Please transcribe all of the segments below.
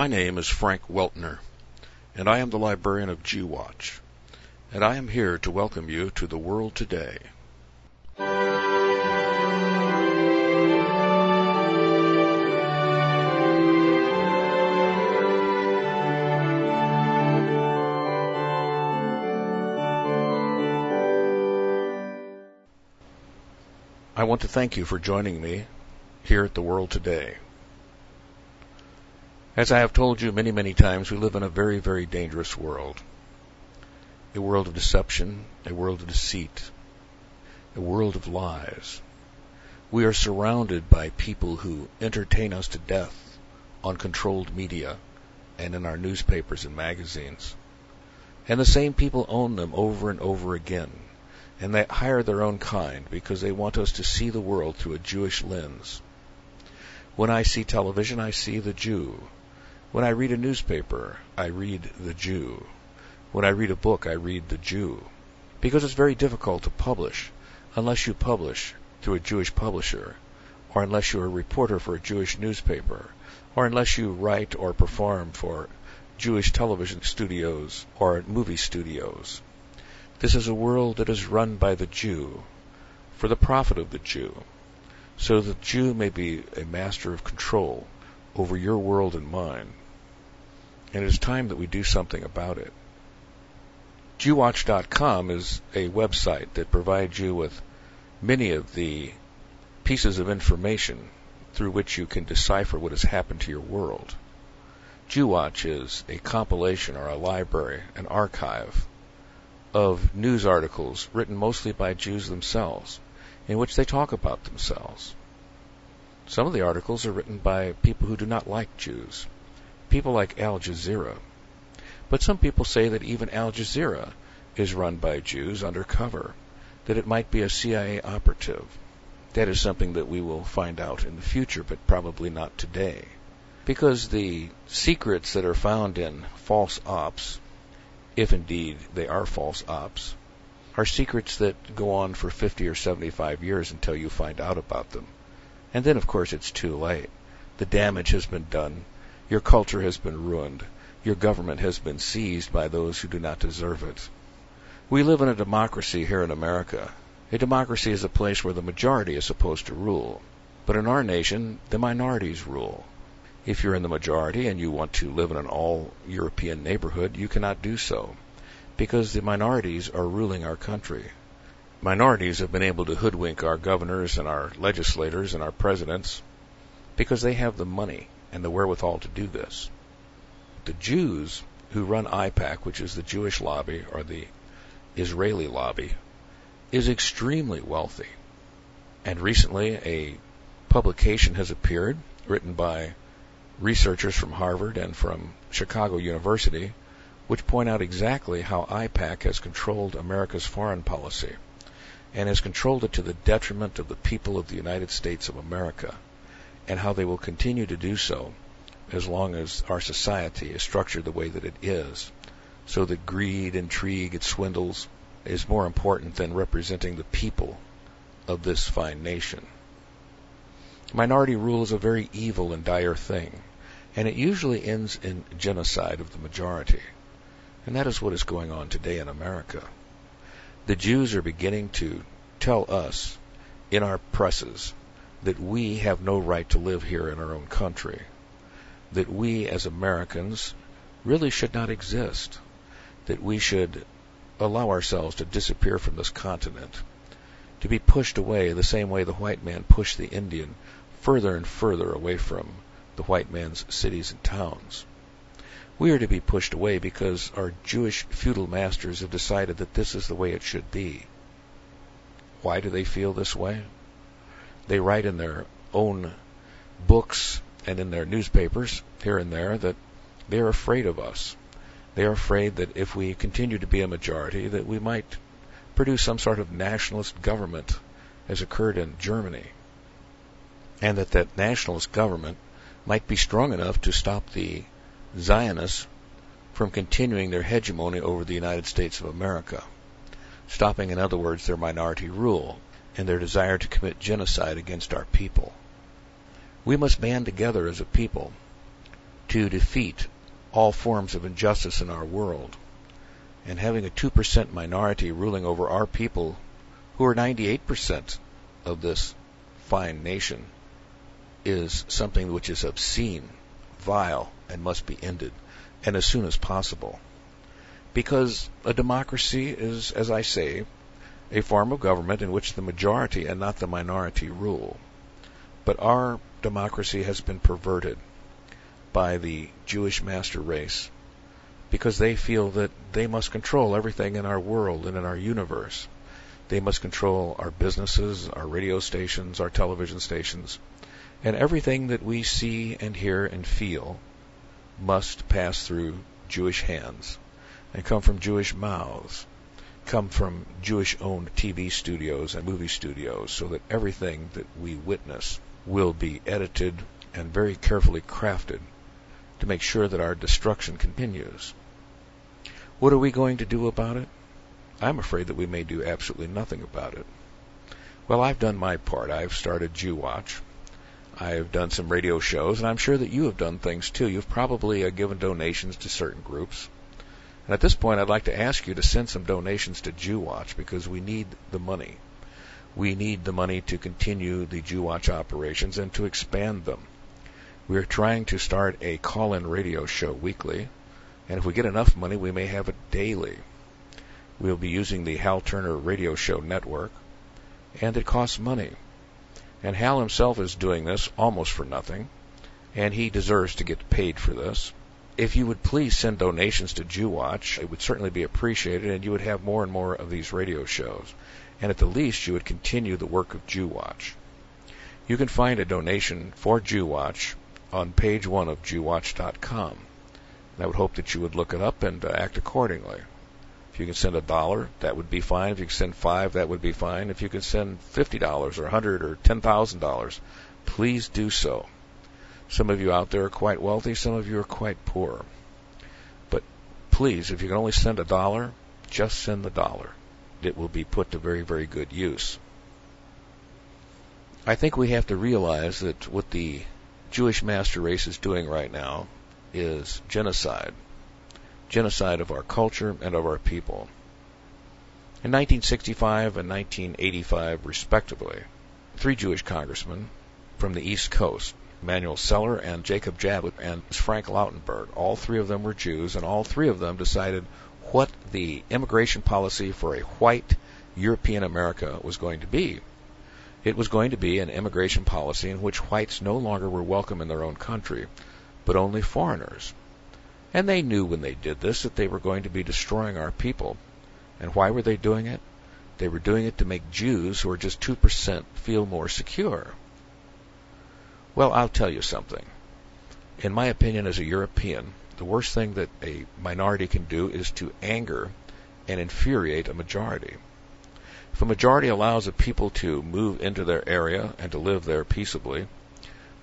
My name is Frank Weltner, and I am the librarian of Jewwatch, and I am here to welcome you to the world today. I want to thank you for joining me here at the world today. As I have told you many, many times, we live in a very, very dangerous world. A world of deception, a world of deceit, a world of lies. We are surrounded by people who entertain us to death on controlled media and in our newspapers and magazines. And the same people own them over and over again. And they hire their own kind because they want us to see the world through a Jewish lens. When I see television, I see the Jew. When I read a newspaper, I read the Jew. When I read a book, I read the Jew. Because it's very difficult to publish unless you publish through a Jewish publisher, or unless you're a reporter for a Jewish newspaper, or unless you write or perform for Jewish television studios or movie studios. This is a world that is run by the Jew, for the profit of the Jew, so the Jew may be a master of control over your world and mine. And it is time that we do something about it. Jewwatch.com is a website that provides you with many of the pieces of information through which you can decipher what has happened to your world. Jewwatch is a compilation or a library, an archive of news articles written mostly by Jews themselves, in which they talk about themselves. Some of the articles are written by people who do not like Jews, people like Al Jazeera. But some people say that even Al Jazeera is run by Jews undercover, that it might be a CIA operative. That is something that we will find out in the future, but probably not today. Because the secrets that are found in false ops if indeed they are false ops, are secrets that go on for 50 or 75 years until you find out about them. And then, of course, it's too late. The damage has been done. Your culture has been ruined. Your government has been seized by those who do not deserve it. We live in a democracy here in America. A democracy is a place where the majority is supposed to rule. But in our nation, the minorities rule. If you're in the majority and you want to live in an all European neighborhood, you cannot do so because the minorities are ruling our country. Minorities have been able to hoodwink our governors and our legislators and our presidents because they have the money and the wherewithal to do this. The Jews who run AIPAC, which is the Jewish lobby or the Israeli lobby, is extremely wealthy. And recently a publication has appeared written by researchers from Harvard and from Chicago University, which point out exactly how AIPAC has controlled America's foreign policy and has controlled it to the detriment of the people of the United States of America, and how they will continue to do so as long as our society is structured the way that it is, so that greed, intrigue, and swindles is more important than representing the people of this fine nation. Minority rule is a very evil and dire thing and it usually ends in genocide of the majority. And that is what is going on today in America. The Jews are beginning to tell us in our presses that we have no right to live here in our own country, that we as Americans really should not exist, that we should allow ourselves to disappear from this continent, to be pushed away the same way the white man pushed the Indian further and further away from the white man's cities and towns. We are to be pushed away because our Jewish feudal masters have decided that this is the way it should be. Why do they feel this way? They write in their own books and in their newspapers here and there that they are afraid of us. They are afraid that if we continue to be a majority, that we might produce some sort of nationalist government as occurred in Germany. And that that nationalist government might be strong enough to stop the Zionists from continuing their hegemony over the United States of America, stopping, in other words, their minority rule and their desire to commit genocide against our people. We must band together as a people to defeat all forms of injustice in our world. And having a 2% minority ruling over our people, who are 98% of this fine nation, is something which is obscene, vile, and must be ended, and as soon as possible. Because a democracy is, as I say, a form of government in which the majority and not the minority rule. But our democracy has been perverted by the Jewish master race because they feel that they must control everything in our world and in our universe. They must control our businesses, our radio stations, our television stations, and everything that we see and hear and feel must pass through Jewish hands and come from Jewish mouths, come from Jewish owned TV studios and movie studios, so that everything that we witness will be edited and very carefully crafted to make sure that our destruction continues. What are we going to do about it? I'm afraid that we may do absolutely nothing about it. Well, I've done my part. I've started Jew Watch. I've done some radio shows, and I'm sure that you have done things too. You've probably uh, given donations to certain groups. And at this point, I'd like to ask you to send some donations to Jew Watch because we need the money. We need the money to continue the Jew Watch operations and to expand them. We're trying to start a call-in radio show weekly, and if we get enough money, we may have it daily. We'll be using the Hal Turner Radio Show network, and it costs money. And Hal himself is doing this almost for nothing, and he deserves to get paid for this. If you would please send donations to Jew Watch, it would certainly be appreciated, and you would have more and more of these radio shows. And at the least, you would continue the work of Jew Watch. You can find a donation for Jew Watch on page one of JewWatch.com. And I would hope that you would look it up and uh, act accordingly. If you can send a dollar, that would be fine. If you can send five, that would be fine. If you can send fifty dollars or a hundred or ten thousand dollars, please do so. Some of you out there are quite wealthy, some of you are quite poor. But please, if you can only send a dollar, just send the dollar. It will be put to very, very good use. I think we have to realize that what the Jewish master race is doing right now is genocide. Genocide of our culture and of our people. In 1965 and 1985, respectively, three Jewish congressmen from the East Coast, Emanuel Celler and Jacob Javits and Frank Lautenberg, all three of them were Jews, and all three of them decided what the immigration policy for a white European America was going to be. It was going to be an immigration policy in which whites no longer were welcome in their own country, but only foreigners. And they knew when they did this that they were going to be destroying our people. And why were they doing it? They were doing it to make Jews, who are just 2%, feel more secure. Well, I'll tell you something. In my opinion, as a European, the worst thing that a minority can do is to anger and infuriate a majority. If a majority allows a people to move into their area and to live there peaceably,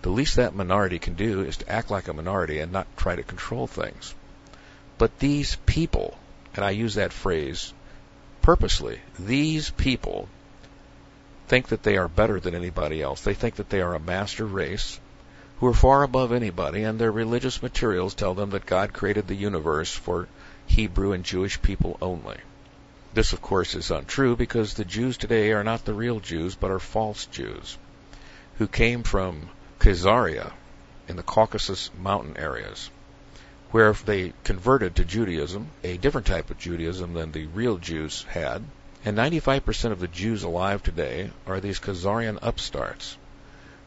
the least that minority can do is to act like a minority and not try to control things. But these people, and I use that phrase purposely, these people think that they are better than anybody else. They think that they are a master race who are far above anybody, and their religious materials tell them that God created the universe for Hebrew and Jewish people only. This, of course, is untrue because the Jews today are not the real Jews, but are false Jews who came from Khazaria in the Caucasus mountain areas, where they converted to Judaism, a different type of Judaism than the real Jews had. And 95% of the Jews alive today are these Khazarian upstarts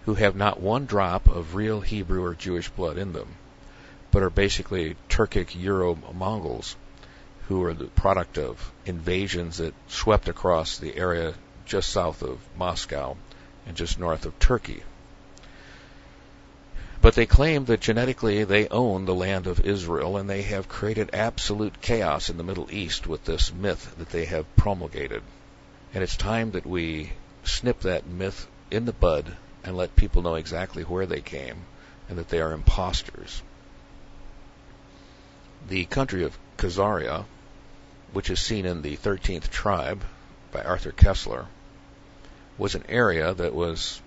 who have not one drop of real Hebrew or Jewish blood in them, but are basically Turkic Euro Mongols who are the product of invasions that swept across the area just south of Moscow and just north of Turkey. But they claim that genetically they own the land of Israel and they have created absolute chaos in the Middle East with this myth that they have promulgated. And it's time that we snip that myth in the bud and let people know exactly where they came and that they are imposters. The country of Khazaria which is seen in the 13th Tribe by Arthur Koestler, was an area that was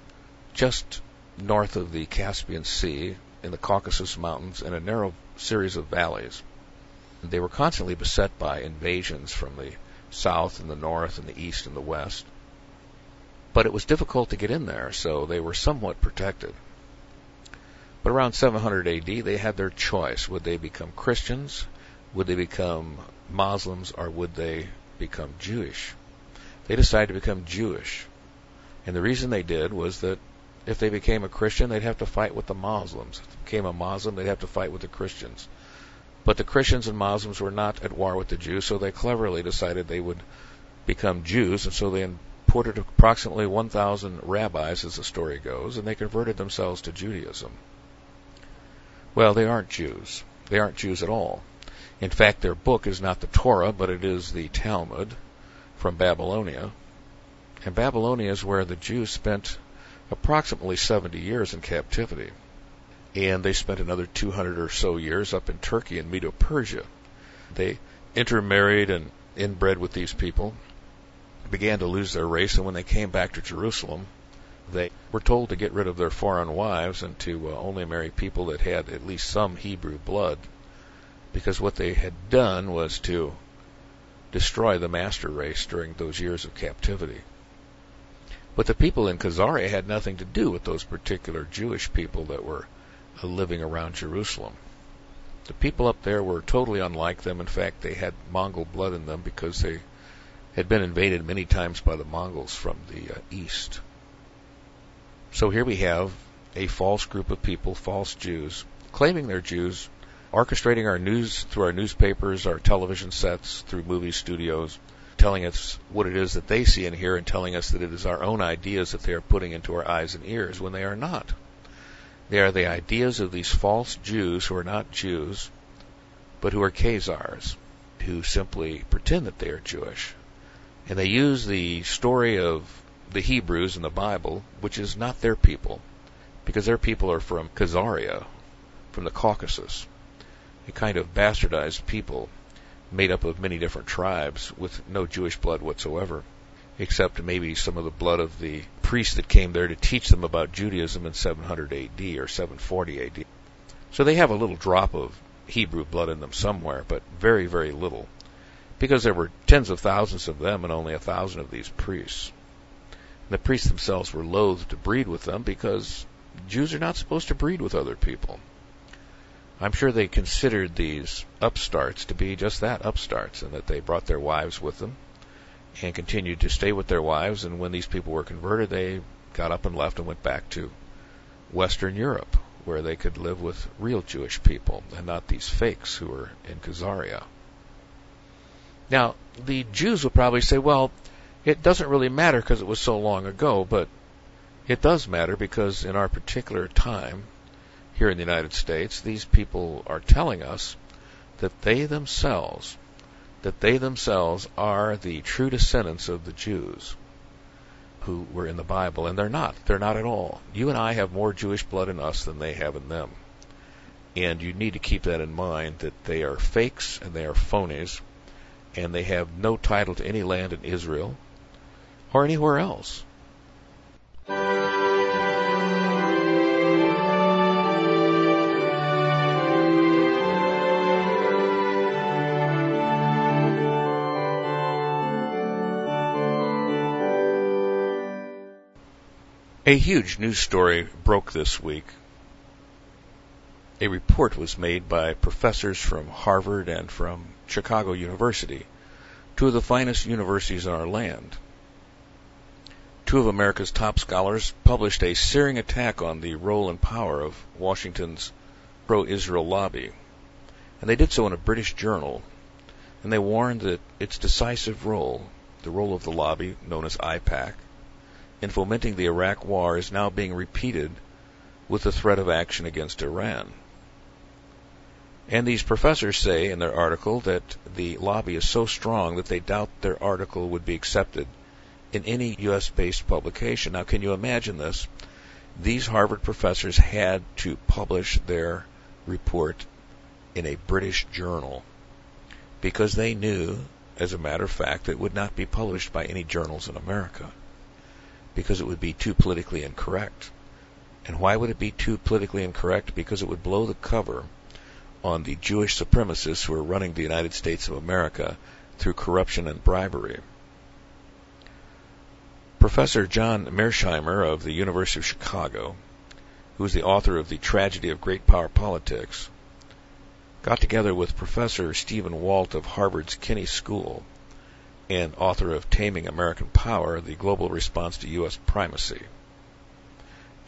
just north of the Caspian Sea in the Caucasus Mountains in a narrow series of valleys. They were constantly beset by invasions from the south and the north and the east and the west. But it was difficult to get in there, so they were somewhat protected. But around 700 AD, they had their choice. Would they become Christians? Would they become Muslims? Or would they become Jewish? They decided to become Jewish. And the reason they did was that if they became a Christian, they'd have to fight with the Muslims. If they became a Muslim, they'd have to fight with the Christians. But the Christians and Muslims were not at war with the Jews, so they cleverly decided they would become Jews, and so they imported approximately 1,000 rabbis, as the story goes, and they converted themselves to Judaism. Well, they aren't Jews. They aren't Jews at all. In fact, their book is not the Torah, but it is the Talmud from Babylonia. And Babylonia is where the Jews spent approximately 70 years in captivity. And they spent another 200 or so years up in Turkey and Medo Persia. They intermarried and inbred with these people, began to lose their race, and when they came back to Jerusalem, they were told to get rid of their foreign wives and to uh, only marry people that had at least some Hebrew blood, because what they had done was to destroy the master race during those years of captivity. But the people in Khazaria had nothing to do with those particular Jewish people that were uh, living around Jerusalem. The people up there were totally unlike them. In fact, they had Mongol blood in them because they had been invaded many times by the Mongols from the uh, east. So here we have a false group of people, false Jews, claiming they're Jews, orchestrating our news through our newspapers, our television sets, through movie studios, telling us what it is that they see and hear, and telling us that it is our own ideas that they are putting into our eyes and ears when they are not. They are the ideas of these false Jews who are not Jews, but who are Khazars, who simply pretend that they are Jewish. And they use the story of the Hebrews in the Bible, which is not their people, because their people are from Khazaria, from the Caucasus, a kind of bastardized people made up of many different tribes with no Jewish blood whatsoever, except maybe some of the blood of the priests that came there to teach them about Judaism in 700 AD or 740 AD. So they have a little drop of Hebrew blood in them somewhere, but very, very little, because there were tens of thousands of them and only a thousand of these priests. The priests themselves were loath to breed with them because Jews are not supposed to breed with other people. I'm sure they considered these upstarts to be just that, upstarts, and that they brought their wives with them and continued to stay with their wives. And when these people were converted, they got up and left and went back to Western Europe, where they could live with real Jewish people and not these fakes who were in Khazaria. Now, the Jews will probably say, well, it doesn't really matter because it was so long ago, but it does matter because in our particular time here in the United States, these people are telling us that they themselves, that they themselves are the true descendants of the Jews who were in the Bible, and they're not. They're not at all. You and I have more Jewish blood in us than they have in them. And you need to keep that in mind that they are fakes and they are phonies, and they have no title to any land in Israel or anywhere else. A huge news story broke this week. A report was made by professors from Harvard and from Chicago University, two of the finest universities in our land two of America's top scholars published a searing attack on the role and power of Washington's pro Israel lobby. And they did so in a British journal. And they warned that its decisive role, the role of the lobby, known as AIPAC, in fomenting the Iraq war is now being repeated with the threat of action against Iran. And these professors say in their article that the lobby is so strong that they doubt their article would be accepted in any U.S. based publication. Now, can you imagine this? These Harvard professors had to publish their report in a British journal because they knew, as a matter of fact, it would not be published by any journals in America because it would be too politically incorrect. And why would it be too politically incorrect? Because it would blow the cover on the Jewish supremacists who are running the United States of America through corruption and bribery. Professor John Mearsheimer of the University of Chicago, who is the author of The Tragedy of Great Power Politics, got together with Professor Stephen Walt of Harvard's Kennedy School and author of Taming American Power, The Global Response to U.S. Primacy.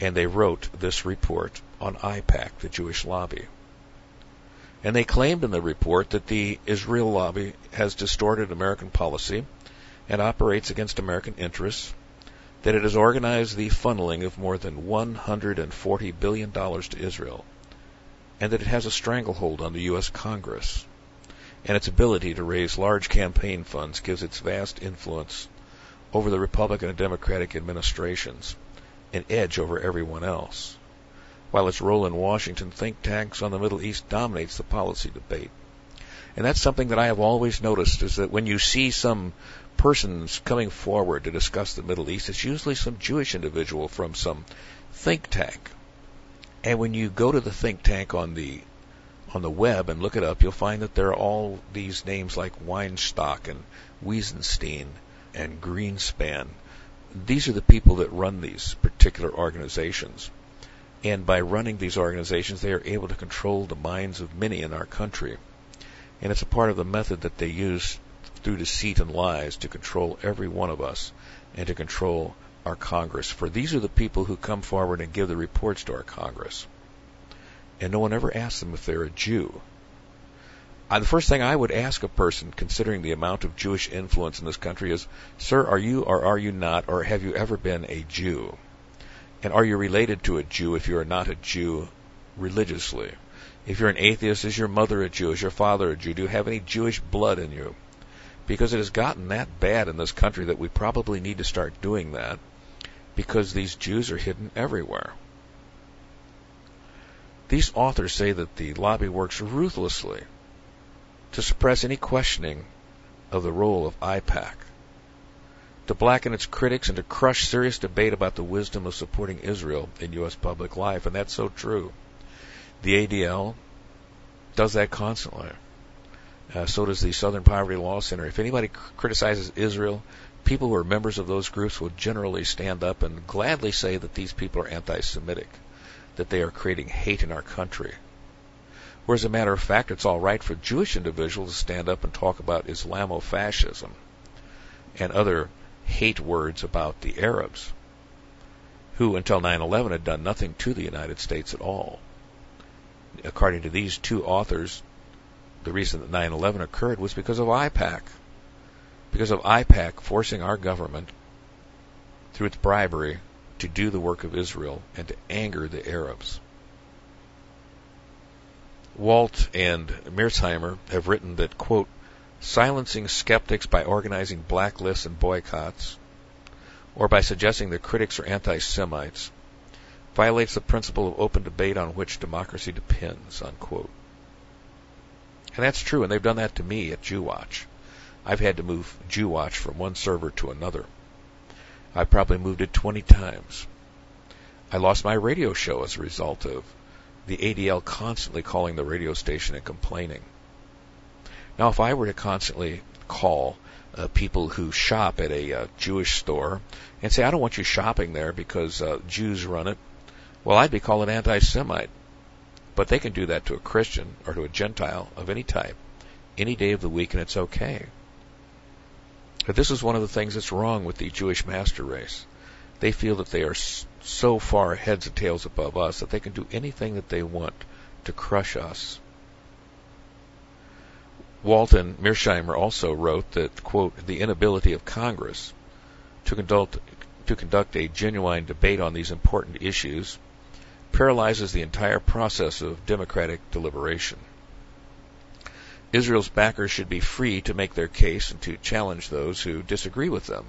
And they wrote this report on AIPAC, the Jewish lobby. And they claimed in the report that the Israel lobby has distorted American policy and operates against American interests, that it has organized the funneling of more than $140 billion to Israel, and that it has a stranglehold on the U.S. Congress. And its ability to raise large campaign funds gives its vast influence over the Republican and Democratic administrations an edge over everyone else while its role in Washington think tanks on the Middle East dominates the policy debate. And that's something that I have always noticed is that when you see some persons coming forward to discuss the Middle East, it's usually some Jewish individual from some think tank. And when you go to the think tank on the on the web and look it up, you'll find that there are all these names like Weinstock and Wiesenstein and Greenspan. These are the people that run these particular organizations. And by running these organizations, they are able to control the minds of many in our country. And it's a part of the method that they use through deceit and lies to control every one of us and to control our Congress. For these are the people who come forward and give the reports to our Congress. And no one ever asks them if they're a Jew. Uh, the first thing I would ask a person, considering the amount of Jewish influence in this country, is, Sir, are you or are you not, or have you ever been a Jew? And are you related to a Jew if you are not a Jew religiously? If you're an atheist, is your mother a Jew? Is your father a Jew? Do you have any Jewish blood in you? Because it has gotten that bad in this country that we probably need to start doing that because these Jews are hidden everywhere. These authors say that the lobby works ruthlessly to suppress any questioning of the role of AIPAC, to blacken its critics and to crush serious debate about the wisdom of supporting Israel in U.S. public life. And that's so true. The ADL does that constantly. Uh, so does the Southern Poverty Law Center. If anybody criticizes Israel, people who are members of those groups will generally stand up and gladly say that these people are anti-Semitic, that they are creating hate in our country. Whereas, a matter of fact, it's all right for Jewish individuals to stand up and talk about Islamofascism and other hate words about the Arabs, who until 9/11 had done nothing to the United States at all. According to these two authors, the reason that 9/11 occurred was because of AIPAC, because of AIPAC forcing our government through its bribery to do the work of Israel and to anger the Arabs. Walt and Mearsheimer have written that, quote, silencing skeptics by organizing blacklists and boycotts, or by suggesting that critics are anti-Semites, violates the principle of open debate on which democracy depends, unquote. And that's true, and they've done that to me at JewWatch. I've had to move JewWatch from one server to another. I probably moved it 20 times. I lost my radio show as a result of the ADL constantly calling the radio station and complaining. Now, if I were to constantly call uh, people who shop at a uh, Jewish store and say, I don't want you shopping there because uh, Jews run it, well, I'd be called an anti Semite. But they can do that to a Christian or to a Gentile of any type, any day of the week, and it's okay. This is one of the things that's wrong with the Jewish master race. They feel that they are so far heads and tails above us that they can do anything that they want to crush us. Walt and Mearsheimer also wrote that, quote, the inability of Congress to conduct, to conduct a genuine debate on these important issues paralyzes the entire process of democratic deliberation. Israel's backers should be free to make their case and to challenge those who disagree with them.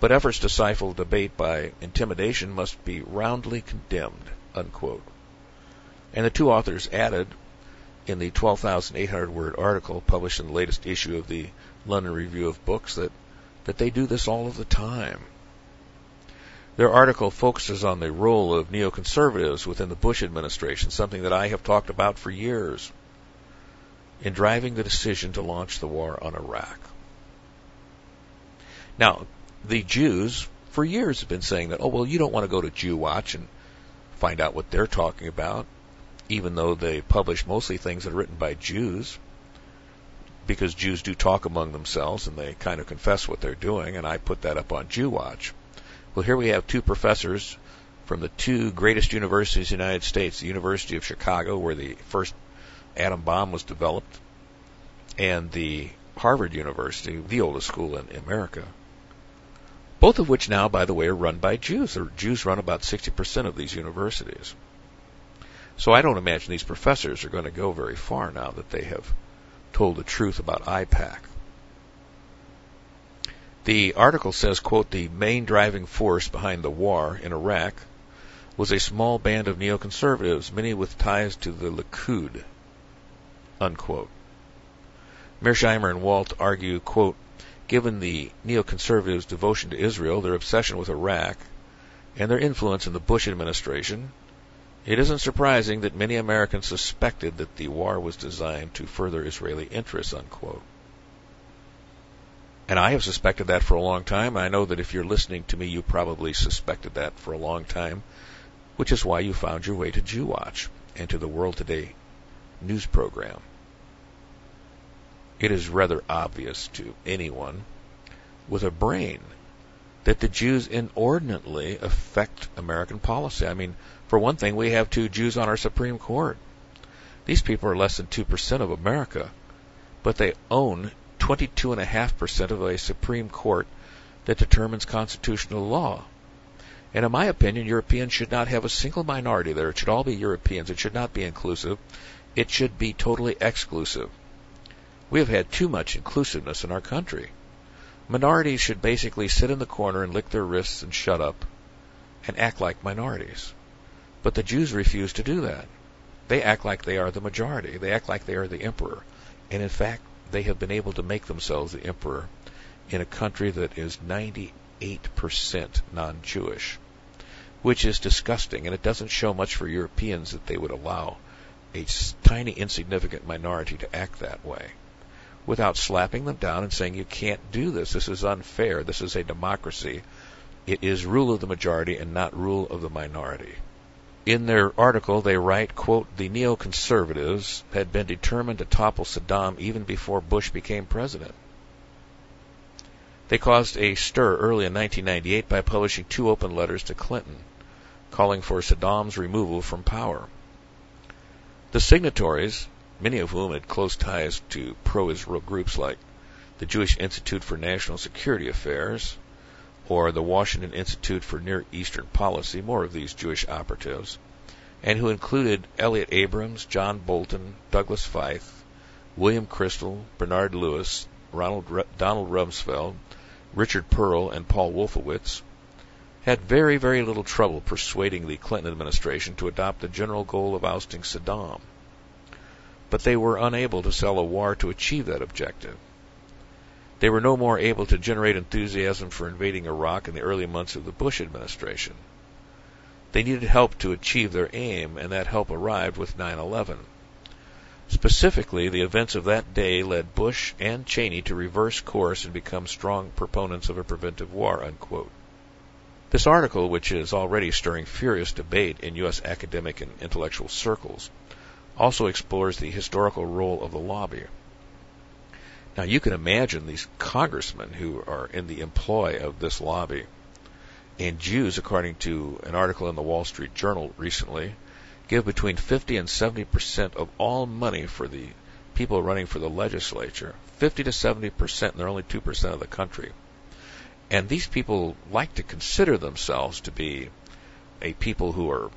But efforts to stifle debate by intimidation must be roundly condemned. Unquote. And the two authors added in the 12,800 word article published in the latest issue of the London Review of Books that, that they do this all of the time. Their article focuses on the role of neoconservatives within the Bush administration, something that I have talked about for years, in driving the decision to launch the war on Iraq. Now, the Jews for years have been saying that, oh, well, you don't want to go to Jew Watch and find out what they're talking about, even though they publish mostly things that are written by Jews, because Jews do talk among themselves and they kind of confess what they're doing, and I put that up on Jew Watch. Well, here we have two professors from the two greatest universities in the United States, the University of Chicago, where the first atom bomb was developed, and the Harvard University, the oldest school in America. Both of which now, by the way, are run by Jews. Or Jews run about 60% of these universities. So I don't imagine these professors are going to go very far now that they have told the truth about AIPAC. The article says, quote, the main driving force behind the war in Iraq was a small band of neoconservatives, many with ties to the Likud, unquote. Mearsheimer and Walt argue, quote, given the neoconservatives' devotion to Israel, their obsession with Iraq, and their influence in the Bush administration, it isn't surprising that many Americans suspected that the war was designed to further Israeli interests, unquote. And I have suspected that for a long time. I know that if you're listening to me, you probably suspected that for a long time, which is why you found your way to Jew Watch and to the World Today news program. It is rather obvious to anyone with a brain that the Jews inordinately affect American policy. I mean, for one thing, we have two Jews on our Supreme Court. These people are less than 2% of America, but they own 22.5% of a Supreme Court that determines constitutional law. And in my opinion, Europeans should not have a single minority there. It should all be Europeans. It should not be inclusive. It should be totally exclusive. We have had too much inclusiveness in our country. Minorities should basically sit in the corner and lick their wrists and shut up and act like minorities. But the Jews refuse to do that. They act like they are the majority. They act like they are the emperor. And in fact, they have been able to make themselves the emperor in a country that is 98% non-Jewish, which is disgusting. And it doesn't show much for Europeans that they would allow a tiny insignificant minority to act that way without slapping them down and saying you can't do this. This is unfair. This is a democracy. It is rule of the majority and not rule of the minority in their article, they write, quote, the neoconservatives had been determined to topple Saddam even before Bush became president. They caused a stir early in 1998 by publishing two open letters to Clinton, calling for Saddam's removal from power. The signatories, many of whom had close ties to pro-Israel groups like the Jewish Institute for National Security Affairs, or the Washington Institute for Near Eastern Policy, more of these Jewish operatives, and who included Elliott Abrams, John Bolton, Douglas Feith, William Kristol, Bernard Lewis, Ronald, Donald Rumsfeld, Richard Perle, and Paul Wolfowitz, had very, very little trouble persuading the Clinton administration to adopt the general goal of ousting Saddam. But they were unable to sell a war to achieve that objective. They were no more able to generate enthusiasm for invading Iraq in the early months of the Bush administration. They needed help to achieve their aim, and that help arrived with 9 11. Specifically, the events of that day led Bush and Cheney to reverse course and become strong proponents of a preventive war. Unquote. This article, which is already stirring furious debate in U.S. academic and intellectual circles, also explores the historical role of the lobby. Now you can imagine these congressmen who are in the employ of this lobby. And Jews, according to an article in the Wall Street Journal recently, give between 50 and 70 percent of all money for the people running for the legislature. 50 to 70 percent, and they're only 2 percent of the country. And these people like to consider themselves to be a people who are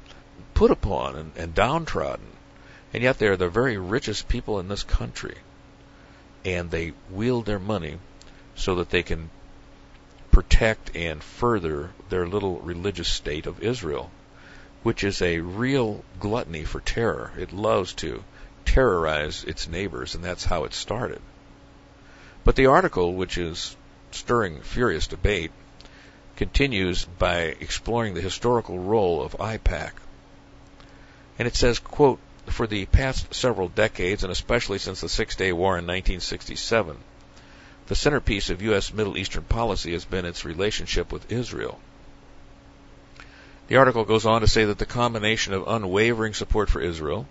put upon and, and downtrodden. And yet they are the very richest people in this country and they wield their money so that they can protect and further their little religious state of Israel, which is a real gluttony for terror. It loves to terrorize its neighbors, and that's how it started. But the article, which is stirring furious debate, continues by exploring the historical role of AIPAC. And it says, quote, for the past several decades, and especially since the Six Day War in 1967, the centerpiece of U.S. Middle Eastern policy has been its relationship with Israel. The article goes on to say that the combination of unwavering support for Israel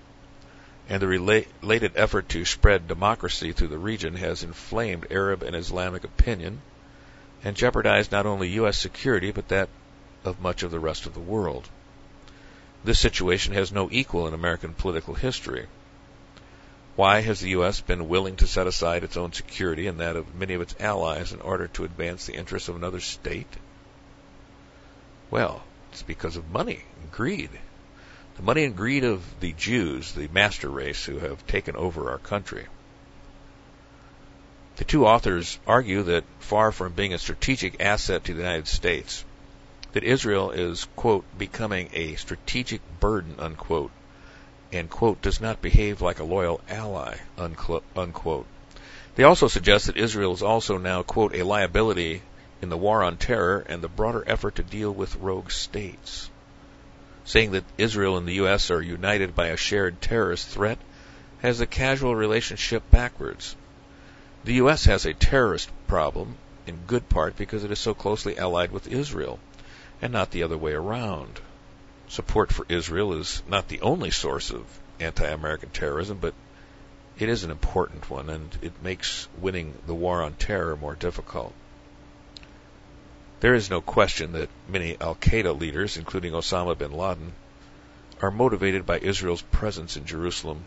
and the related effort to spread democracy through the region has inflamed Arab and Islamic opinion and jeopardized not only U.S. security but that of much of the rest of the world. This situation has no equal in American political history. Why has the U.S. been willing to set aside its own security and that of many of its allies in order to advance the interests of another state? Well, it's because of money and greed. The money and greed of the Jews, the master race who have taken over our country. The two authors argue that far from being a strategic asset to the United States, that Israel is, quote, becoming a strategic burden, unquote, and, quote, does not behave like a loyal ally, unquote. They also suggest that Israel is also now, quote, a liability in the war on terror and the broader effort to deal with rogue states. Saying that Israel and the U.S. are united by a shared terrorist threat has the casual relationship backwards. The U.S. has a terrorist problem, in good part because it is so closely allied with Israel and not the other way around. Support for Israel is not the only source of anti-American terrorism, but it is an important one, and it makes winning the war on terror more difficult. There is no question that many Al Qaeda leaders, including Osama bin Laden, are motivated by Israel's presence in Jerusalem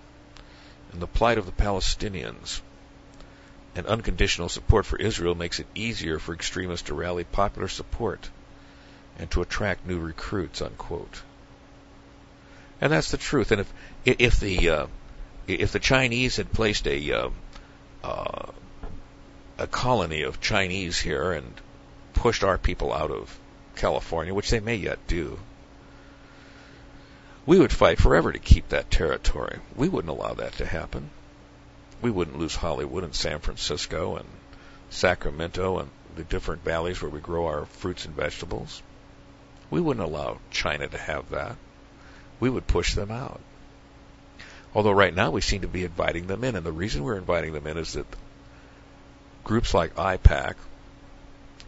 and the plight of the Palestinians. And unconditional support for Israel makes it easier for extremists to rally popular support and to attract new recruits, unquote. And that's the truth. And if if the uh, if the Chinese had placed a uh, uh, a colony of Chinese here and pushed our people out of California, which they may yet do, we would fight forever to keep that territory. We wouldn't allow that to happen. We wouldn't lose Hollywood and San Francisco and Sacramento and the different valleys where we grow our fruits and vegetables. We wouldn't allow China to have that. We would push them out. Although right now we seem to be inviting them in, and the reason we're inviting them in is that groups like AIPAC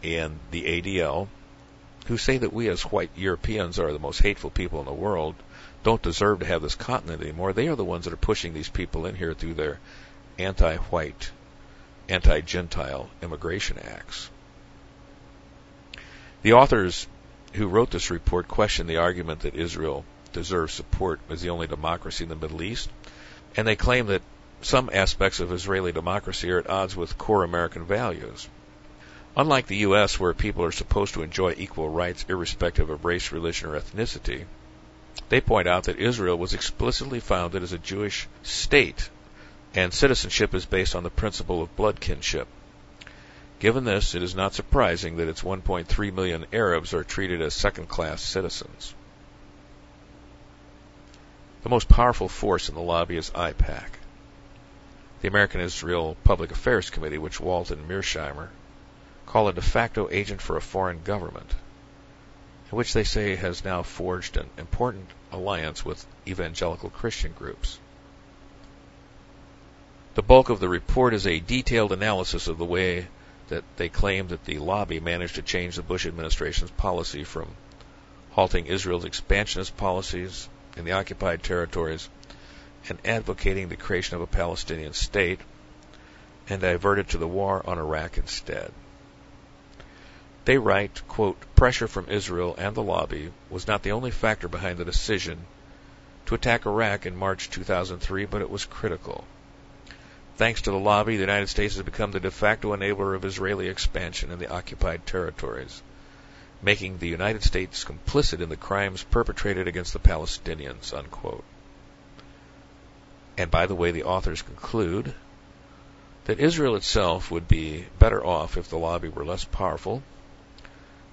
and the ADL, who say that we as white Europeans are the most hateful people in the world, don't deserve to have this continent anymore, they are the ones that are pushing these people in here through their anti-white, anti-Gentile immigration acts. The authors who wrote this report questioned the argument that Israel deserves support as the only democracy in the Middle East, and they claim that some aspects of Israeli democracy are at odds with core American values. Unlike the U.S., where people are supposed to enjoy equal rights irrespective of race, religion, or ethnicity, they point out that Israel was explicitly founded as a Jewish state, and citizenship is based on the principle of blood kinship. Given this, it is not surprising that its 1.3 million Arabs are treated as second class citizens. The most powerful force in the lobby is AIPAC, the American Israel Public Affairs Committee, which Walt and Mearsheimer call a de facto agent for a foreign government, which they say has now forged an important alliance with evangelical Christian groups. The bulk of the report is a detailed analysis of the way that they claim that the lobby managed to change the Bush administration's policy from halting Israel's expansionist policies in the occupied territories and advocating the creation of a Palestinian state and diverted to the war on Iraq instead. They write, quote, pressure from Israel and the lobby was not the only factor behind the decision to attack Iraq in March 2003, but it was critical. Thanks to the lobby, the United States has become the de facto enabler of Israeli expansion in the occupied territories, making the United States complicit in the crimes perpetrated against the Palestinians. Unquote. And by the way, the authors conclude that Israel itself would be better off if the lobby were less powerful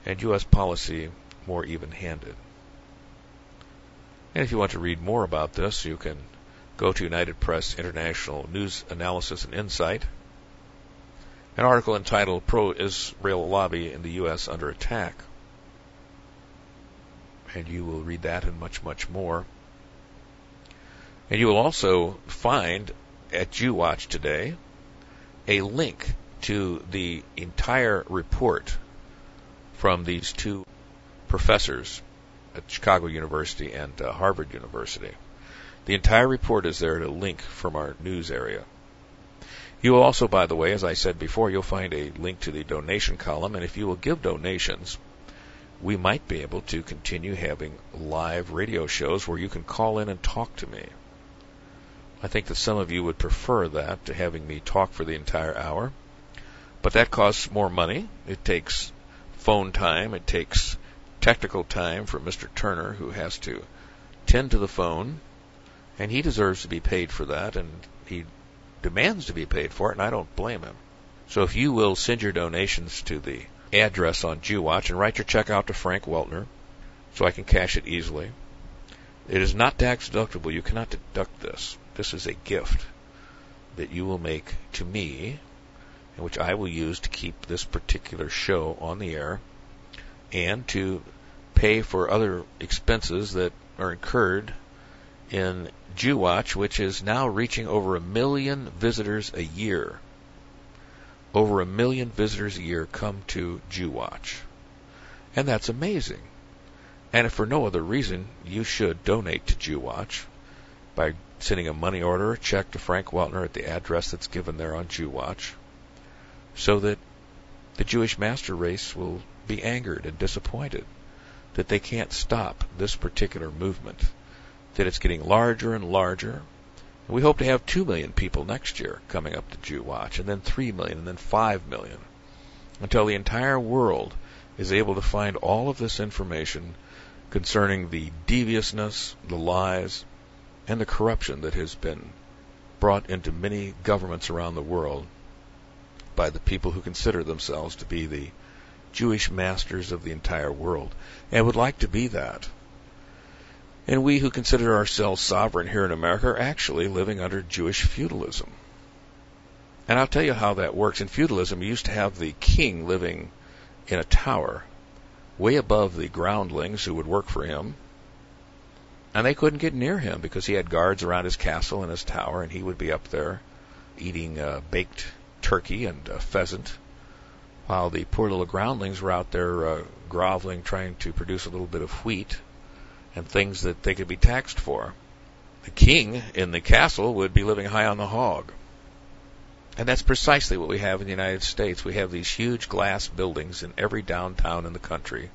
and U.S. policy more even handed. And if you want to read more about this, you can go to United Press International News Analysis and Insight. An article entitled Pro Israel Lobby in the U.S. Under Attack. and you will read that and much, much more. And you will also find at JewWatch today a link to the entire report from these two professors at Chicago University and uh, Harvard University. The entire report is there at a link from our news area. You will also, by the way, as I said before, you'll find a link to the donation column, and if you will give donations, we might be able to continue having live radio shows where you can call in and talk to me. I think that some of you would prefer that to having me talk for the entire hour. But that costs more money. It takes phone time. It takes technical time for Mr. Turner, who has to tend to the phone. And he deserves to be paid for that, and he demands to be paid for it, and I don't blame him. So if you will send your donations to the address on JewWatch and write your check out to Frank Weltner so I can cash it easily. It is not tax deductible. You cannot deduct this. This is a gift that you will make to me, and which I will use to keep this particular show on the air, and to pay for other expenses that are incurred in JewWatch, which is now reaching over a million visitors a year. Over a million visitors a year come to JewWatch. And that's amazing. And if for no other reason, you should donate to JewWatch by sending a money order or check to Frank Weltner at the address that's given there on JewWatch so that the Jewish master race will be angered and disappointed that they can't stop this particular movement, that it's getting larger and larger. And we hope to have 2 million people next year coming up to Jew Watch, and then 3 million, and then 5 million, until the entire world is able to find all of this information concerning the deviousness, the lies, and the corruption that has been brought into many governments around the world by the people who consider themselves to be the Jewish masters of the entire world and would like to be that. And we who consider ourselves sovereign here in America are actually living under Jewish feudalism. And I'll tell you how that works. In feudalism, you used to have the king living in a tower way above the groundlings who would work for him and they couldn't get near him because he had guards around his castle and his tower, and he would be up there eating uh, baked turkey and uh, pheasant, while the poor little groundlings were out there uh, groveling, trying to produce a little bit of wheat and things that they could be taxed for. The king in the castle would be living high on the hog. And that's precisely what we have in the United States. We have these huge glass buildings in every downtown in the country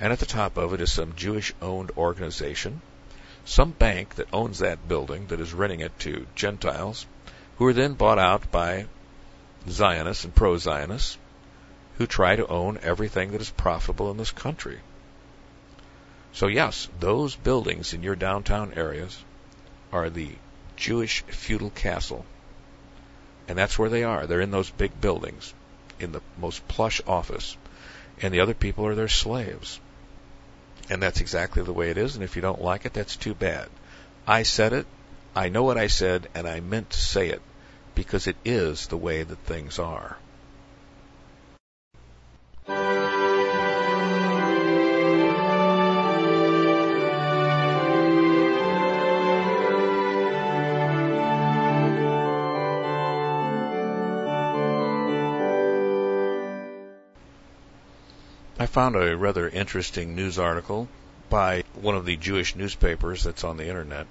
and at the top of it is some Jewish owned organization, some bank that owns that building that is renting it to Gentiles, who are then bought out by Zionists and pro Zionists who try to own everything that is profitable in this country. So, yes, those buildings in your downtown areas are the Jewish feudal castle. And that's where they are. They're in those big buildings, in the most plush office. And the other people are their slaves. And that's exactly the way it is. And if you don't like it, that's too bad. I said it. I know what I said, and I meant to say it because it is the way that things are. I found a rather interesting news article by one of the Jewish newspapers that's on the internet.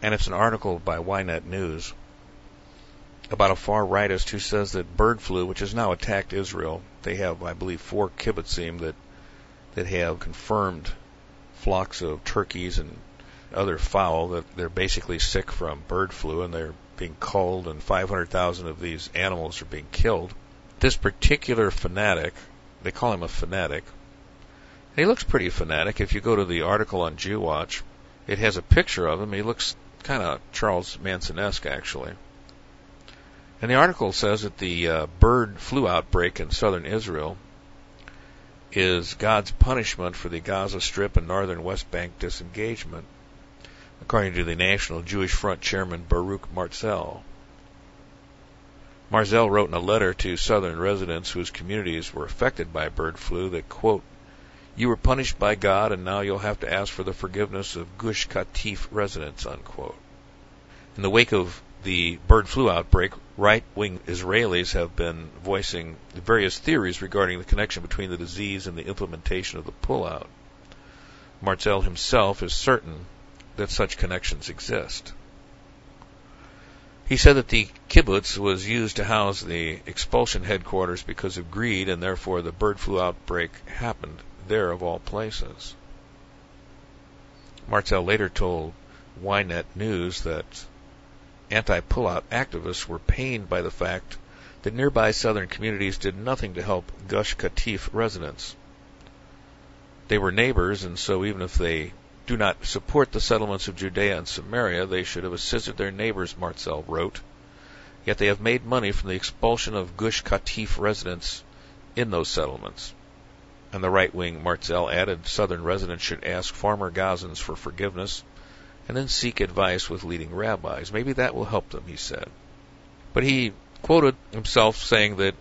And it's an article by Ynet News about a far rightist who says that bird flu, which has now attacked Israel, they have, I believe, four kibbutzim that that have confirmed flocks of turkeys and other fowl that they're basically sick from bird flu and they're being culled and 500,000 of these animals are being killed. This particular fanatic they call him a fanatic. He looks pretty fanatic. If you go to the article on JewWatch, it has a picture of him. He looks kind of Charles Manson-esque, actually. And the article says that the uh, bird flu outbreak in southern Israel is God's punishment for the Gaza Strip and northern West Bank disengagement, according to the National Jewish Front chairman Baruch Marzel. Marzel wrote in a letter to southern residents whose communities were affected by bird flu that, quote, You were punished by God, and now you'll have to ask for the forgiveness of Gush Katif residents, unquote. In the wake of the bird flu outbreak, right wing Israelis have been voicing various theories regarding the connection between the disease and the implementation of the pullout. Marzel himself is certain that such connections exist. He said that the kibbutz was used to house the expulsion headquarters because of greed, and therefore the bird flu outbreak happened there of all places. Marzel later told Ynet News that anti-pullout activists were pained by the fact that nearby southern communities did nothing to help Gush Katif residents. They were neighbors, and so even if they do not support the settlements of Judea and Samaria, they should have assisted their neighbors, Marzel wrote. Yet they have made money from the expulsion of Gush Katif residents in those settlements. And the right wing Marzel added southern residents should ask former Gazans for forgiveness and then seek advice with leading rabbis. Maybe that will help them, he said. But he quoted himself saying that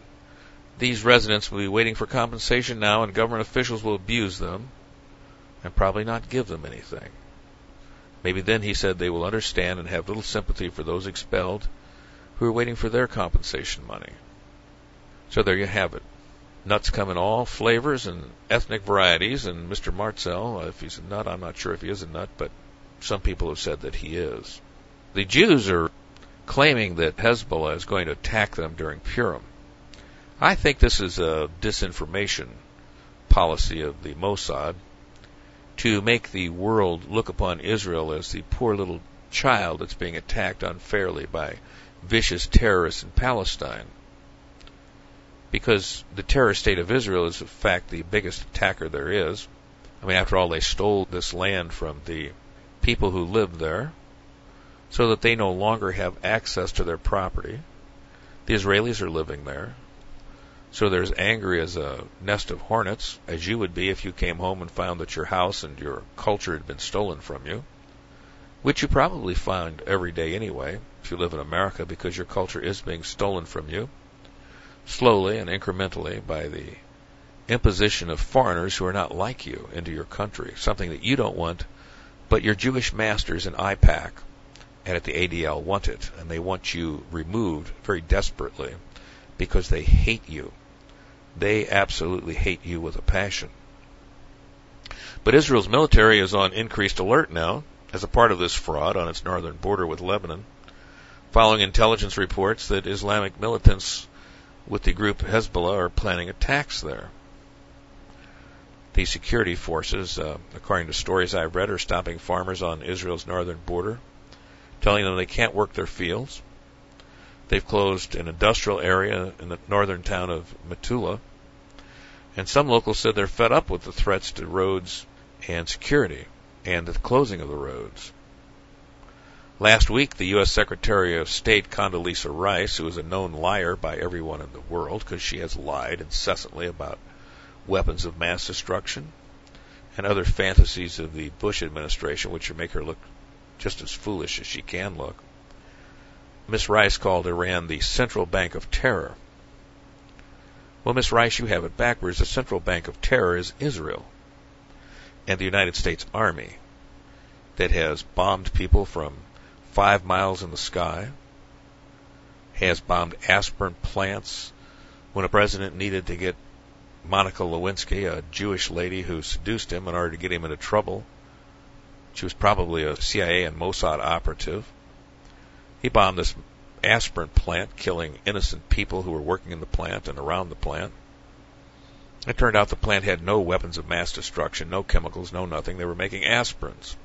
these residents will be waiting for compensation now and government officials will abuse them and probably not give them anything. Maybe then, he said, they will understand and have little sympathy for those expelled who are waiting for their compensation money. So there you have it. Nuts come in all flavors and ethnic varieties, and Mr. Marzel, uh, if he's a nut, I'm not sure if he is a nut, but some people have said that he is. The Jews are claiming that Hezbollah is going to attack them during Purim. I think this is a disinformation policy of the Mossad to make the world look upon Israel as the poor little child that's being attacked unfairly by vicious terrorists in Palestine. Because the terrorist state of Israel is, in fact, the biggest attacker there is. I mean, after all, they stole this land from the people who lived there so that they no longer have access to their property. The Israelis are living there. So they're as angry as a nest of hornets, as you would be if you came home and found that your house and your culture had been stolen from you, which you probably find every day anyway, if you live in America, because your culture is being stolen from you, slowly and incrementally by the imposition of foreigners who are not like you into your country, something that you don't want but your Jewish masters in AIPAC and at the ADL want it, and they want you removed very desperately because they hate you. They absolutely hate you with a passion. But Israel's military is on increased alert now as a part of this fraud on its northern border with Lebanon, following intelligence reports that Islamic militants with the group Hezbollah are planning attacks there the security forces, uh, according to stories I've read, are stopping farmers on Israel's northern border, telling them they can't work their fields. They've closed an industrial area in the northern town of Metula, and some locals said they're fed up with the threats to roads and security and the closing of the roads. Last week, the U.S. Secretary of State Condoleezza Rice, who is a known liar by everyone in the world because she has lied incessantly about weapons of mass destruction, and other fantasies of the Bush administration, which make her look just as foolish as she can look. Miss Rice called Iran the central bank of terror. Well, Miss Rice, you have it backwards. The central bank of terror is Israel and the United States Army that has bombed people from five miles in the sky, has bombed aspirin plants when a president needed to get Monica Lewinsky, a Jewish lady who seduced him in order to get him into trouble. She was probably a CIA and Mossad operative. He bombed this aspirin plant, killing innocent people who were working in the plant and around the plant. It turned out the plant had no weapons of mass destruction, no chemicals, no nothing. They were making aspirins.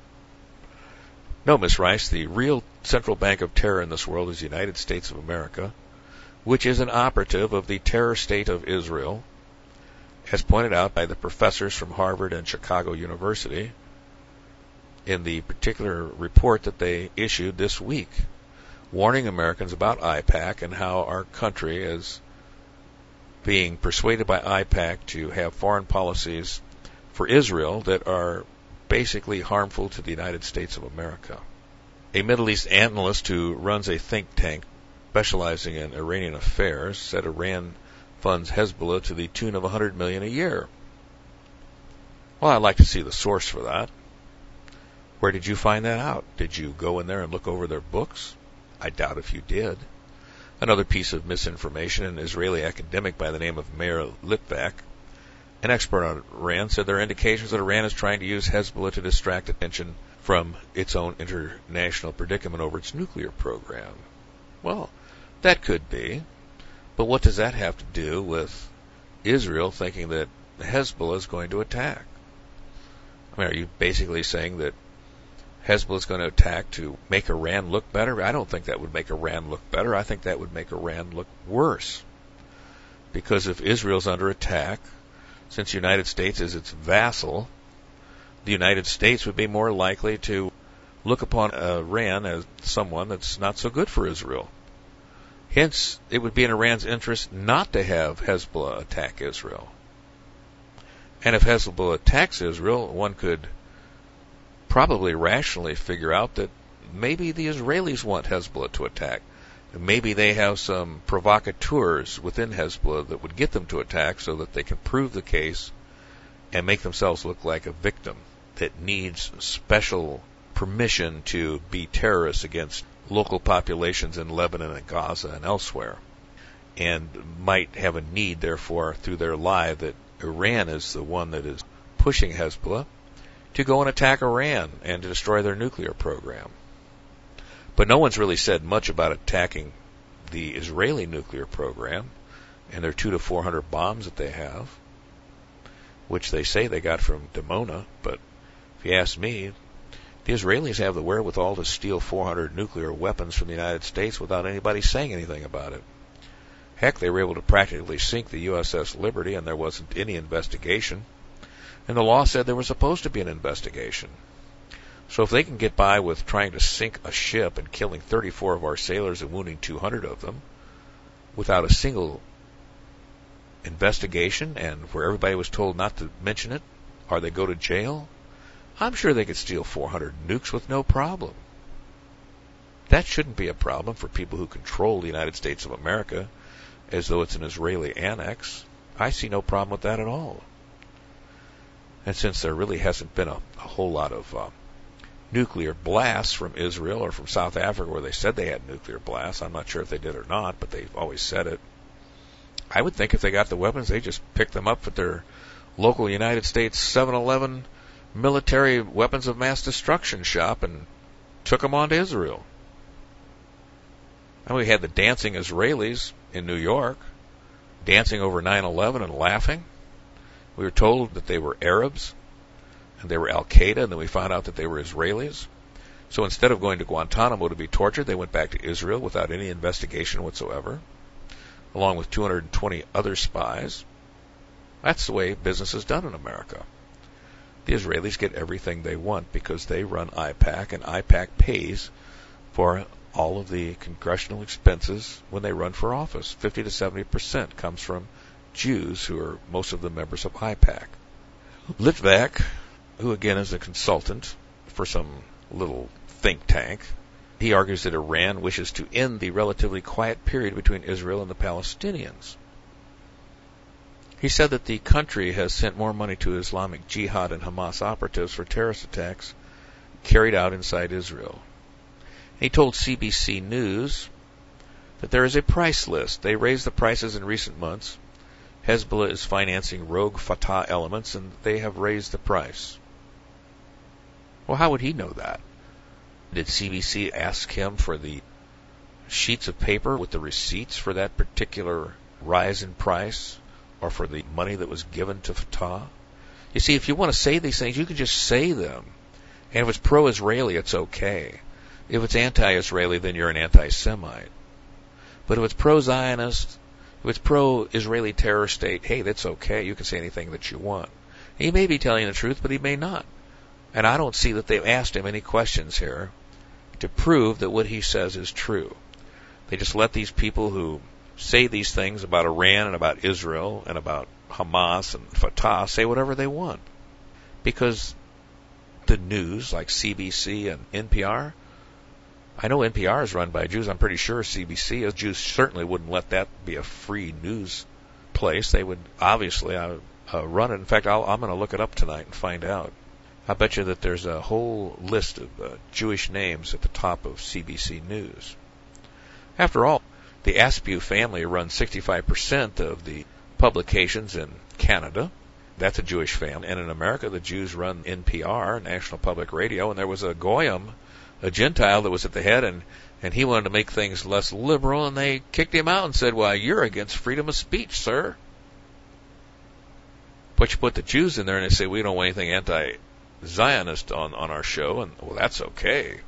No, Miss Rice, the real central bank of terror in this world is the United States of America, which is an operative of the terror state of Israel, as pointed out by the professors from Harvard and Chicago University in the particular report that they issued this week, warning Americans about AIPAC and how our country is being persuaded by AIPAC to have foreign policies for Israel that are basically harmful to the United States of America. A Middle East analyst who runs a think tank specializing in Iranian affairs said Iran funds Hezbollah to the tune of 100 million a year. Well, I'd like to see the source for that. Where did you find that out? Did you go in there and look over their books? I doubt if you did. Another piece of misinformation, an Israeli academic by the name of Meir Litvak, an expert on Iran, said there are indications that Iran is trying to use Hezbollah to distract attention from its own international predicament over its nuclear program. Well, that could be. But what does that have to do with Israel thinking that Hezbollah is going to attack? I mean, are you basically saying that Hezbollah is going to attack to make Iran look better? I don't think that would make Iran look better. I think that would make Iran look worse. Because if Israel's under attack, since the United States is its vassal, the United States would be more likely to look upon Iran as someone that's not so good for Israel. Hence, it would be in Iran's interest not to have Hezbollah attack Israel. And if Hezbollah attacks Israel, one could probably rationally figure out that maybe the Israelis want Hezbollah to attack. Maybe they have some provocateurs within Hezbollah that would get them to attack so that they can prove the case and make themselves look like a victim that needs special permission to be terrorists against local populations in Lebanon and Gaza and elsewhere. And might have a need, therefore, through their lie that Iran is the one that is pushing Hezbollah to go and attack Iran and to destroy their nuclear program. But no one's really said much about attacking the Israeli nuclear program and their two to four hundred bombs that they have, which they say they got from Dimona. But if you ask me, the Israelis have the wherewithal to steal 400 nuclear weapons from the United States without anybody saying anything about it. Heck, they were able to practically sink the USS Liberty and there wasn't any investigation. And the law said there was supposed to be an investigation. So if they can get by with trying to sink a ship and killing 34 of our sailors and wounding 200 of them without a single investigation and where everybody was told not to mention it or they go to jail, I'm sure they could steal 400 nukes with no problem. That shouldn't be a problem for people who control the United States of America as though it's an Israeli annex. I see no problem with that at all. And since there really hasn't been a, a whole lot of uh, nuclear blasts from Israel or from South Africa where they said they had nuclear blasts, I'm not sure if they did or not, but they've always said it. I would think if they got the weapons, they just pick them up at their local United States 7-Eleven military weapons of mass destruction shop and took them on to Israel. And we had the dancing Israelis in New York, dancing over 9/11 and laughing. We were told that they were Arabs and they were Al Qaeda, and then we found out that they were Israelis. So instead of going to Guantanamo to be tortured, they went back to Israel without any investigation whatsoever, along with 220 other spies. That's the way business is done in America. The Israelis get everything they want because they run AIPAC, and AIPAC pays for all of the congressional expenses when they run for office. 50 to 70 percent comes from Jews who are most of the members of AIPAC. Litvak, who again is a consultant for some little think tank, he argues that Iran wishes to end the relatively quiet period between Israel and the Palestinians. He said that the country has sent more money to Islamic Jihad and Hamas operatives for terrorist attacks carried out inside Israel. He told CBC News that there is a price list. They raised the prices in recent months. Hezbollah is financing rogue Fatah elements, and they have raised the price. Well, how would he know that? Did CBC ask him for the sheets of paper with the receipts for that particular rise in price or for the money that was given to Fatah? You see, if you want to say these things, you can just say them. And if it's pro-Israeli, it's okay. If it's anti-Israeli, then you're an anti-Semite. But if it's pro-Zionist, if it's pro-Israeli terror state, hey, that's okay. You can say anything that you want. He may be telling the truth, but he may not. And I don't see that they've asked him any questions here to prove that what he says is true. They just let these people who say these things about Iran and about Israel and about Hamas and Fatah say whatever they want. Because the news, like CBC and NPR, I know NPR is run by Jews. I'm pretty sure CBC is. Jews certainly wouldn't let that be a free news place. They would obviously, I, uh, run it. In fact, I'll, I'm going to look it up tonight and find out. I bet you that there's a whole list of uh, Jewish names at the top of CBC News. After all, the Askew family runs 65% of the publications in Canada. That's a Jewish family. And in America, the Jews run NPR, National Public Radio, and there was a Goyim, a Gentile that was at the head, and, and he wanted to make things less liberal, and they kicked him out and said, well, you're against freedom of speech, sir. But you put the Jews in there and they say, we don't want anything anti-Zionist on, on our show, and well, that's okay.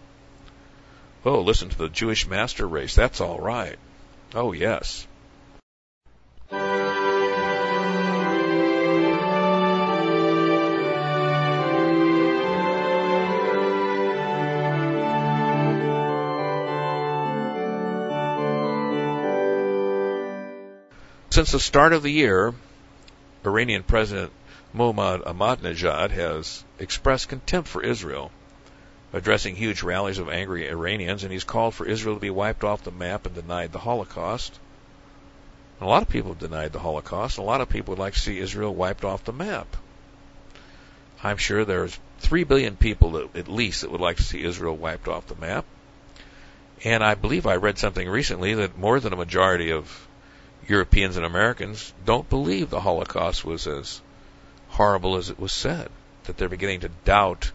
Oh, listen to the Jewish master race. That's all right. Oh, yes. Since the start of the year, Iranian President Mohammad Ahmadinejad has expressed contempt for Israel, addressing huge rallies of angry Iranians, and he's called for Israel to be wiped off the map and denied the Holocaust. And a lot of people have denied the Holocaust. A lot of people would like to see Israel wiped off the map. I'm sure there's three billion people that, at least that would like to see Israel wiped off the map. And I believe I read something recently that more than a majority of Europeans and Americans don't believe the Holocaust was as horrible as it was said, that they're beginning to doubt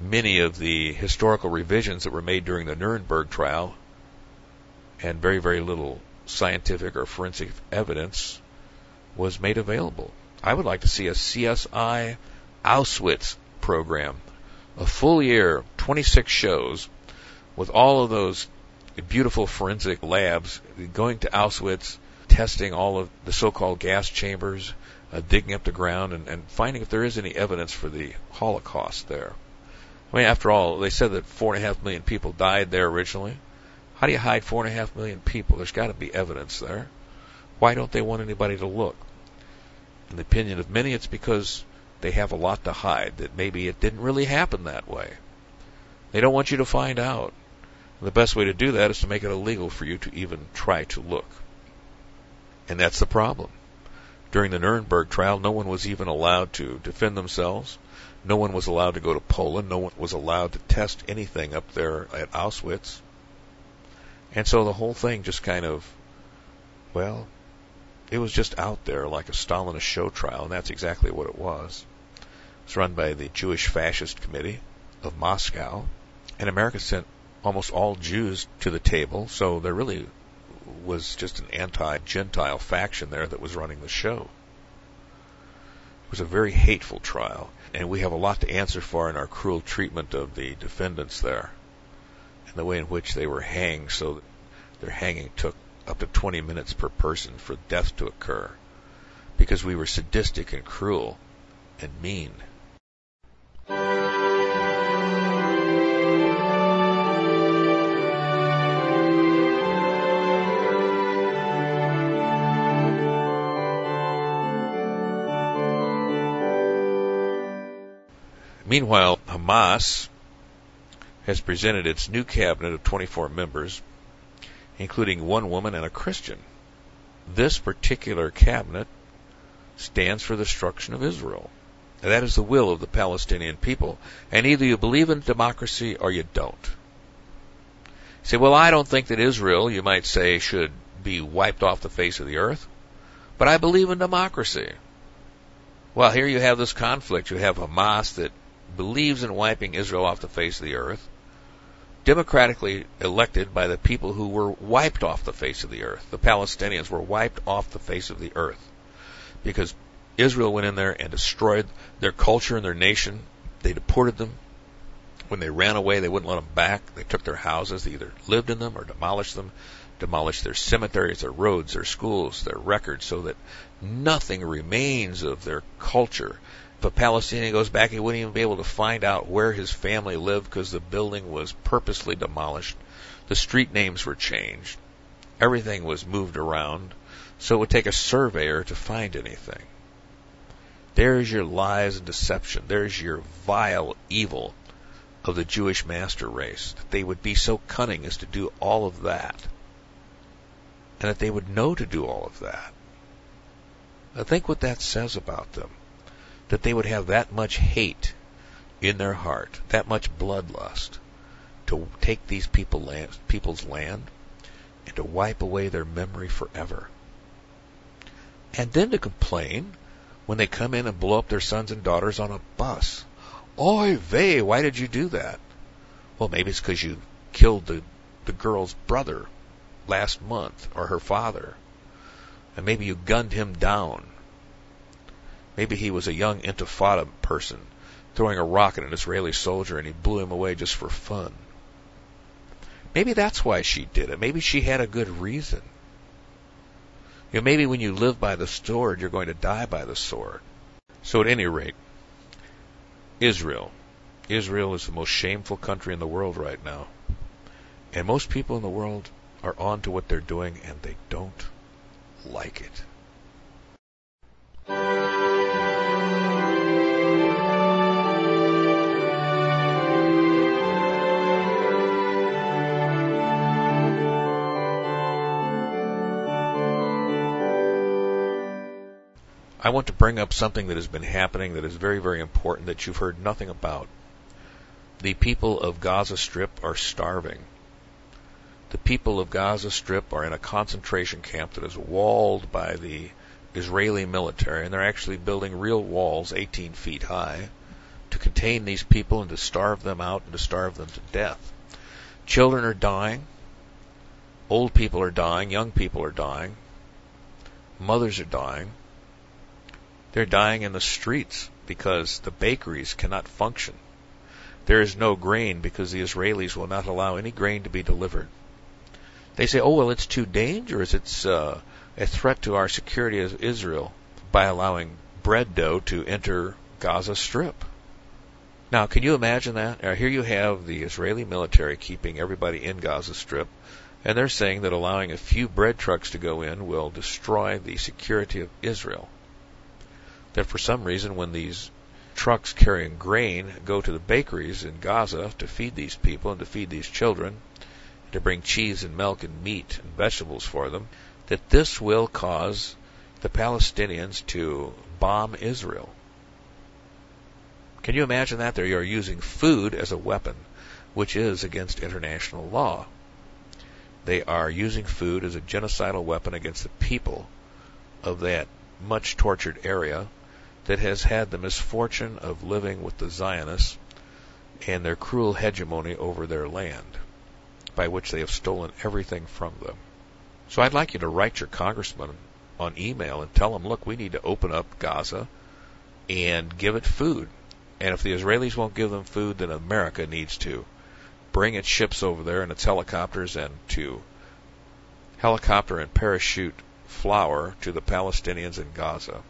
many of the historical revisions that were made during the Nuremberg trial, and very, very little scientific or forensic evidence was made available. I would like to see a CSI Auschwitz program, a full year, 26 shows, with all of those beautiful forensic labs going to Auschwitz testing all of the so-called gas chambers, uh, digging up the ground, and, and finding if there is any evidence for the Holocaust there. I mean, after all, they said that four and a half million people died there originally. How do you hide four and a half million people? There's got to be evidence there. Why don't they want anybody to look? In the opinion of many, it's because they have a lot to hide, that maybe it didn't really happen that way. They don't want you to find out. The best way to do that is to make it illegal for you to even try to look. And that's the problem. During the Nuremberg trial, no one was even allowed to defend themselves. No one was allowed to go to Poland. No one was allowed to test anything up there at Auschwitz. And so the whole thing just kind of, well, it was just out there like a Stalinist show trial, and that's exactly what it was. It's run by the Jewish Fascist Committee of Moscow, and America sent almost all Jews to the table, so there really was just an anti-Gentile faction there that was running the show. It was a very hateful trial, and we have a lot to answer for in our cruel treatment of the defendants there, and the way in which they were hanged. So their hanging took up to 20 minutes per person for death to occur, because we were sadistic and cruel and mean. Meanwhile, Hamas has presented its new cabinet of 24 members, including one woman and a Christian. This particular cabinet stands for the destruction of Israel. And that is the will of the Palestinian people. And either you believe in democracy or you don't. You say, well, I don't think that Israel, you might say, should be wiped off the face of the earth, but I believe in democracy. Well, here you have this conflict. You have Hamas that believes in wiping Israel off the face of the earth, democratically elected by the people who were wiped off the face of the earth. The Palestinians were wiped off the face of the earth because Israel went in there and destroyed their culture and their nation. They deported them. When they ran away, they wouldn't let them back. They took their houses. They either lived in them or demolished them, demolished their cemeteries, their roads, their schools, their records, so that nothing remains of their culture a Palestinian goes back, he wouldn't even be able to find out where his family lived because the building was purposely demolished. The street names were changed. Everything was moved around. So it would take a surveyor to find anything. There's your lies and deception. There's your vile evil of the Jewish master race. That they would be so cunning as to do all of that. And that they would know to do all of that. I think what that says about them that they would have that much hate in their heart, that much bloodlust, to take these people land, people's land and to wipe away their memory forever. And then to complain when they come in and blow up their sons and daughters on a bus. Oy vey, why did you do that? Well, maybe it's because you killed the, the girl's brother last month or her father. And maybe you gunned him down. Maybe he was a young intifada person throwing a rock at an Israeli soldier and he blew him away just for fun. Maybe that's why she did it. Maybe she had a good reason. You know, maybe when you live by the sword, you're going to die by the sword. So at any rate, Israel. Israel is the most shameful country in the world right now. And most people in the world are on to what they're doing and they don't like it. I want to bring up something that has been happening that is very, very important that you've heard nothing about. The people of Gaza Strip are starving. The people of Gaza Strip are in a concentration camp that is walled by the Israeli military, and they're actually building real walls 18 feet high to contain these people and to starve them out and to starve them to death. Children are dying. Old people are dying. Young people are dying. Mothers are dying. They're dying in the streets because the bakeries cannot function. There is no grain because the Israelis will not allow any grain to be delivered. They say, oh, well, it's too dangerous. It's uh, a threat to our security as Israel by allowing bread dough to enter Gaza Strip. Now, can you imagine that? Here you have the Israeli military keeping everybody in Gaza Strip, and they're saying that allowing a few bread trucks to go in will destroy the security of Israel that for some reason when these trucks carrying grain go to the bakeries in Gaza to feed these people and to feed these children, to bring cheese and milk and meat and vegetables for them, that this will cause the Palestinians to bomb Israel. Can you imagine that? They are using food as a weapon, which is against international law. They are using food as a genocidal weapon against the people of that much tortured area that has had the misfortune of living with the Zionists and their cruel hegemony over their land, by which they have stolen everything from them. So I'd like you to write your congressman on email and tell him, look, we need to open up Gaza and give it food. And if the Israelis won't give them food, then America needs to bring its ships over there and its helicopters and to helicopter and parachute flour to the Palestinians in Gaza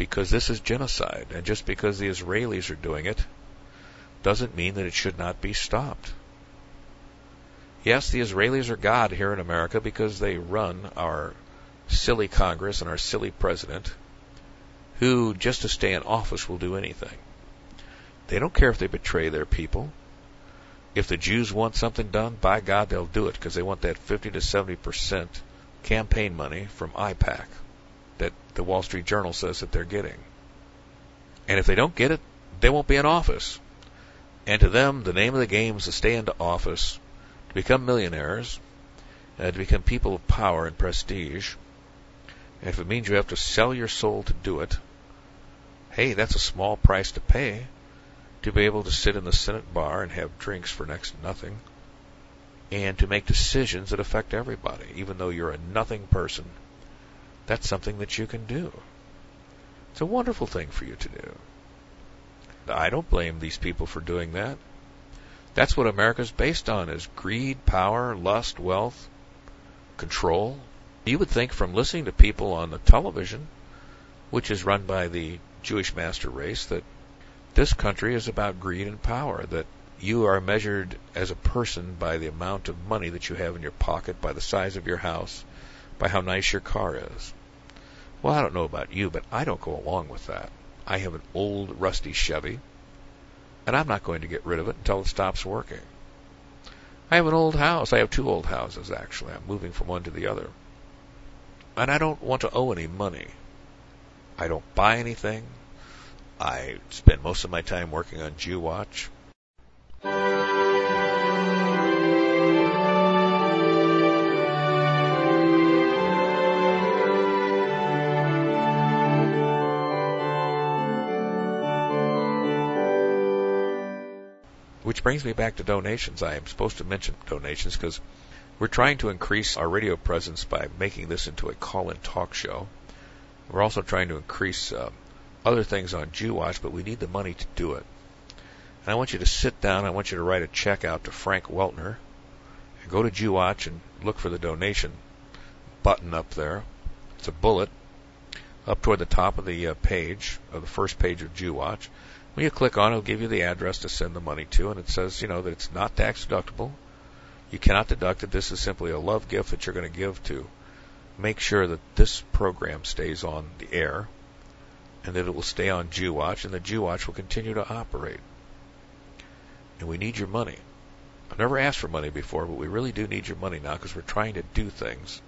because this is genocide. And just because the Israelis are doing it doesn't mean that it should not be stopped. Yes, the Israelis are God here in America because they run our silly Congress and our silly president who, just to stay in office, will do anything. They don't care if they betray their people. If the Jews want something done, by God, they'll do it because they want that 50 to 70 percent campaign money from that the Wall Street Journal says that they're getting. And if they don't get it, they won't be in office. And to them, the name of the game is to stay into office, to become millionaires, uh, to become people of power and prestige. And if it means you have to sell your soul to do it, hey, that's a small price to pay to be able to sit in the Senate bar and have drinks for next to nothing, and to make decisions that affect everybody, even though you're a nothing person that's something that you can do. It's a wonderful thing for you to do. I don't blame these people for doing that. That's what America's based on is greed, power, lust, wealth, control. You would think from listening to people on the television, which is run by the Jewish master race, that this country is about greed and power, that you are measured as a person by the amount of money that you have in your pocket, by the size of your house, by how nice your car is. Well, I don't know about you, but I don't go along with that. I have an old rusty Chevy, and I'm not going to get rid of it until it stops working. I have an old house. I have two old houses, actually. I'm moving from one to the other. And I don't want to owe any money. I don't buy anything. I spend most of my time working on Jew Which brings me back to donations. I am supposed to mention donations because we're trying to increase our radio presence by making this into a call-in talk show. We're also trying to increase uh, other things on JewWatch, but we need the money to do it. And I want you to sit down. I want you to write a check out to Frank Weltner. And go to JewWatch and look for the donation button up there. It's a bullet up toward the top of the uh, page, of the first page of JewWatch. When you click on it, it'll give you the address to send the money to, and it says, you know, that it's not tax deductible. You cannot deduct it. This is simply a love gift that you're going to give to make sure that this program stays on the air and that it will stay on JewWatch and the JewWatch will continue to operate. And we need your money. I've never asked for money before, but we really do need your money now because we're trying to do things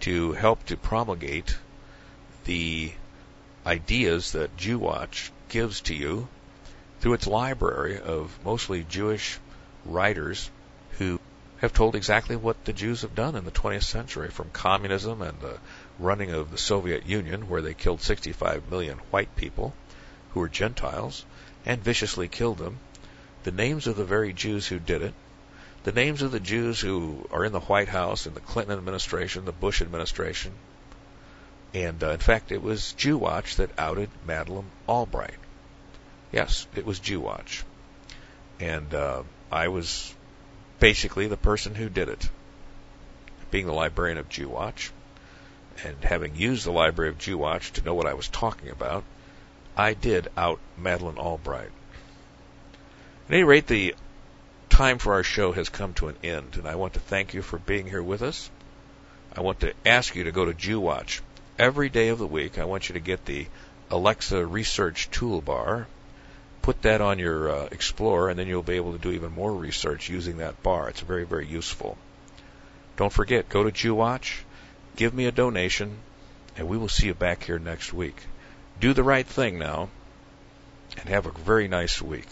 to help to promulgate the ideas that JewWatch gives to you through its library of mostly Jewish writers who have told exactly what the Jews have done in the 20th century, from communism and the running of the Soviet Union, where they killed 65 million white people who were Gentiles and viciously killed them, the names of the very Jews who did it, the names of the Jews who are in the White House in the Clinton administration, the Bush administration, and uh, in fact, it was Jew Watch that outed Madeleine Albright. Yes, it was Jew Watch. And uh, I was basically the person who did it. Being the librarian of Jew Watch, and having used the library of Jew Watch to know what I was talking about, I did out Madeleine Albright. At any rate, the time for our show has come to an end, and I want to thank you for being here with us. I want to ask you to go to Jew Watch every day of the week. I want you to get the Alexa Research Toolbar put that on your uh, Explorer, and then you'll be able to do even more research using that bar. It's very, very useful. Don't forget, go to JewWatch, give me a donation, and we will see you back here next week. Do the right thing now, and have a very nice week.